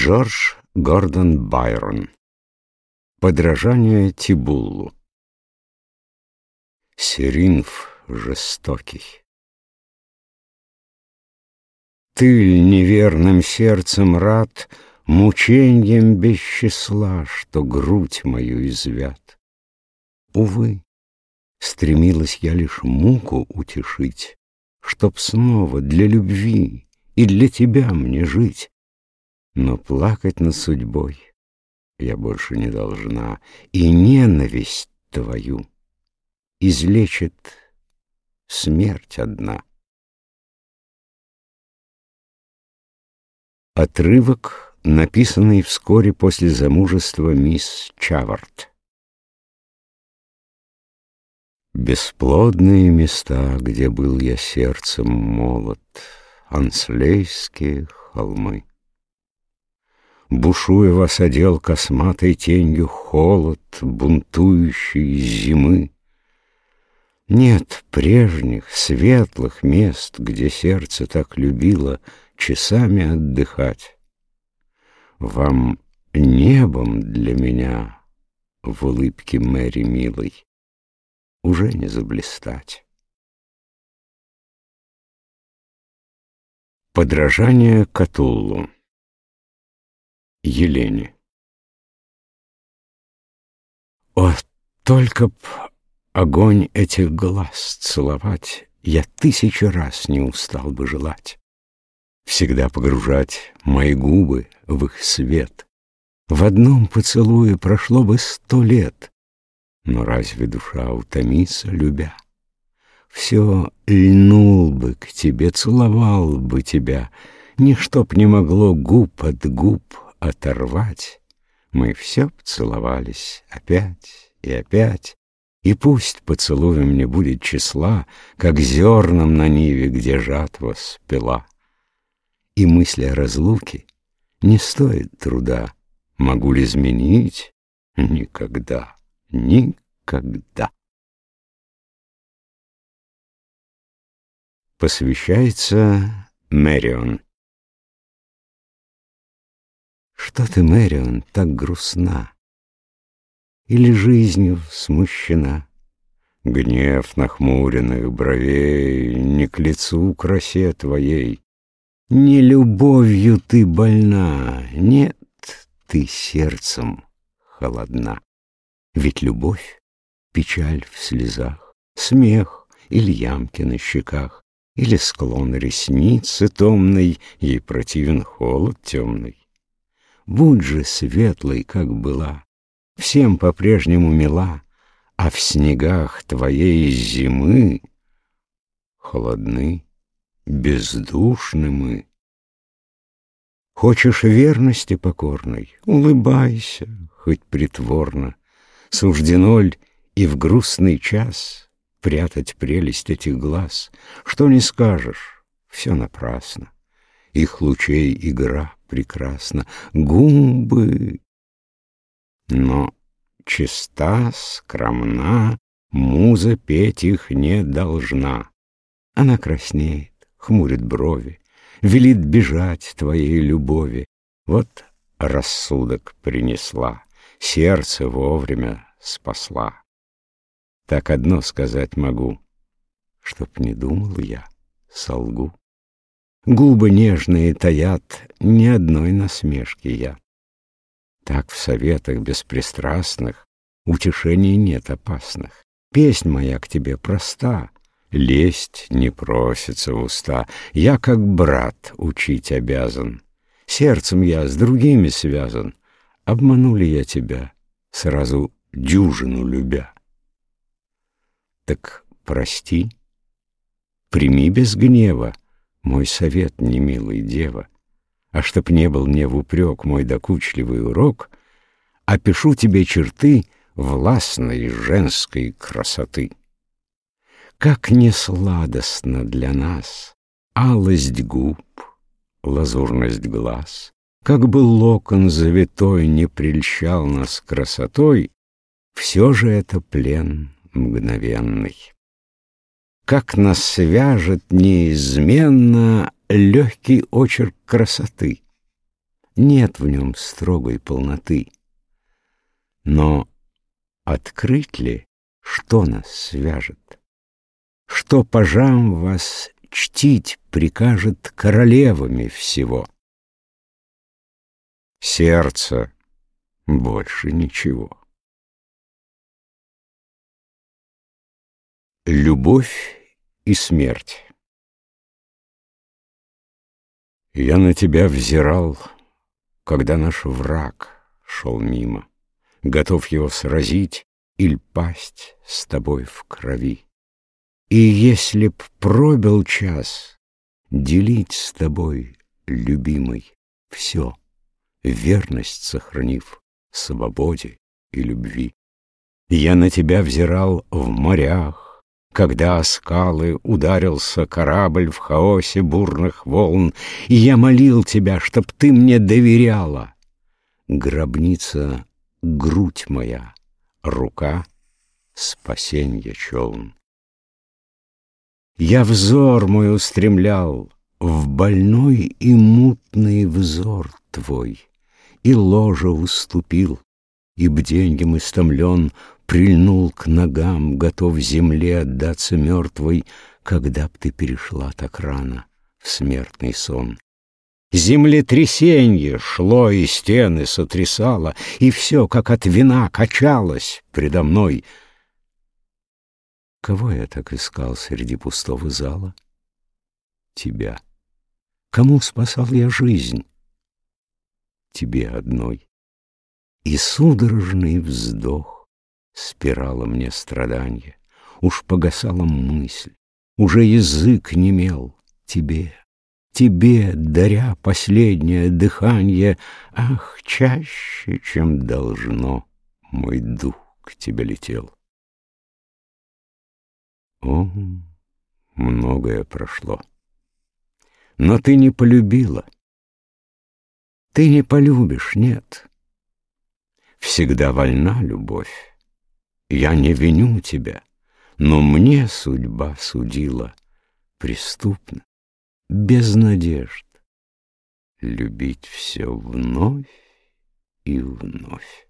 Джордж Гордон Байрон Подражание Тибуллу Серинф жестокий Ты неверным сердцем рад Мученьем без числа, Что грудь мою извят. Увы, стремилась я лишь муку утешить, Чтоб снова для любви и для тебя мне жить. Но плакать над судьбой я больше не должна, И ненависть твою излечит смерть одна. Отрывок, написанный вскоре после замужества мисс Чавард. Бесплодные места, где был я сердцем молод, Анслейские холмы. Бушуя вас одел косматой тенью холод Бунтующей зимы. Нет прежних светлых мест, Где сердце так любило Часами отдыхать. Вам небом для меня В улыбке Мэри милой Уже не заблистать. Подражание Катуллу Елене. О, только б огонь этих глаз целовать, Я тысячи раз не устал бы желать. Всегда погружать мои губы в их свет. В одном поцелуе прошло бы сто лет, Но разве душа утомится, любя? Все льнул бы к тебе, целовал бы тебя, Ничто б не могло губ от губ оторвать, мы все целовались опять и опять, и пусть поцелуем не будет числа, как зерном на ниве, где жатва спела. И мысли о разлуке не стоит труда, могу ли изменить? Никогда, никогда. Посвящается Мэрион. Что ты, Мэрион, так грустна? Или жизнью смущена? Гнев нахмуренных бровей Не к лицу красе твоей. Не любовью ты больна, Нет, ты сердцем холодна. Ведь любовь — печаль в слезах, Смех или ямки на щеках, Или склон ресницы томной, Ей противен холод темный. Будь же светлой, как была, Всем по-прежнему мила, А в снегах твоей зимы Холодны, бездушны мы. Хочешь верности покорной, Улыбайся, хоть притворно. Суждено ль и в грустный час Прятать прелесть этих глаз? Что не скажешь, все напрасно. Их лучей игра прекрасна, губы. Но чиста, скромна, муза петь их не должна. Она краснеет, хмурит брови, велит бежать твоей любови. Вот рассудок принесла, сердце вовремя спасла. Так одно сказать могу, чтоб не думал я, солгу. Губы нежные таят ни одной насмешки я. Так в советах беспристрастных Утешений нет опасных. Песнь моя к тебе проста, Лесть не просится в уста. Я, как брат, учить обязан. Сердцем я с другими связан. Обманули я тебя, сразу дюжину любя. Так прости, прими без гнева, мой совет, немилый дева, А чтоб не был мне в упрек мой докучливый урок, Опишу тебе черты властной женской красоты. Как не сладостно для нас алость губ, лазурность глаз, Как бы локон завитой не прельщал нас красотой, Все же это плен мгновенный как нас свяжет неизменно легкий очерк красоты. Нет в нем строгой полноты. Но открыть ли, что нас свяжет? Что пажам вас чтить прикажет королевами всего? Сердце больше ничего. Любовь и смерть Я на тебя взирал, когда наш враг шел мимо, Готов его сразить или пасть с тобой в крови. И если б пробил час делить с тобой, любимый, все, верность сохранив, свободе и любви. Я на тебя взирал в морях, когда о скалы ударился корабль в хаосе бурных волн, И я молил тебя, чтоб ты мне доверяла. Гробница — грудь моя, рука — спасенье челн. Я взор мой устремлял в больной и мутный взор твой, И ложа уступил, и бденьем истомлен Прильнул к ногам, готов земле отдаться мертвой, Когда б ты перешла так рано в смертный сон. Землетрясенье шло и стены сотрясало, И все, как от вина, качалось предо мной. Кого я так искал среди пустого зала? Тебя. Кому спасал я жизнь? Тебе одной. И судорожный вздох Спирала мне страданье, Уж погасала мысль, Уже язык немел тебе, Тебе, даря последнее дыхание, Ах, чаще, чем должно, Мой дух к тебе летел. О, многое прошло. Но ты не полюбила. Ты не полюбишь, нет. Всегда вольна любовь. Я не виню тебя, но мне судьба судила преступно, без надежд, любить все вновь и вновь.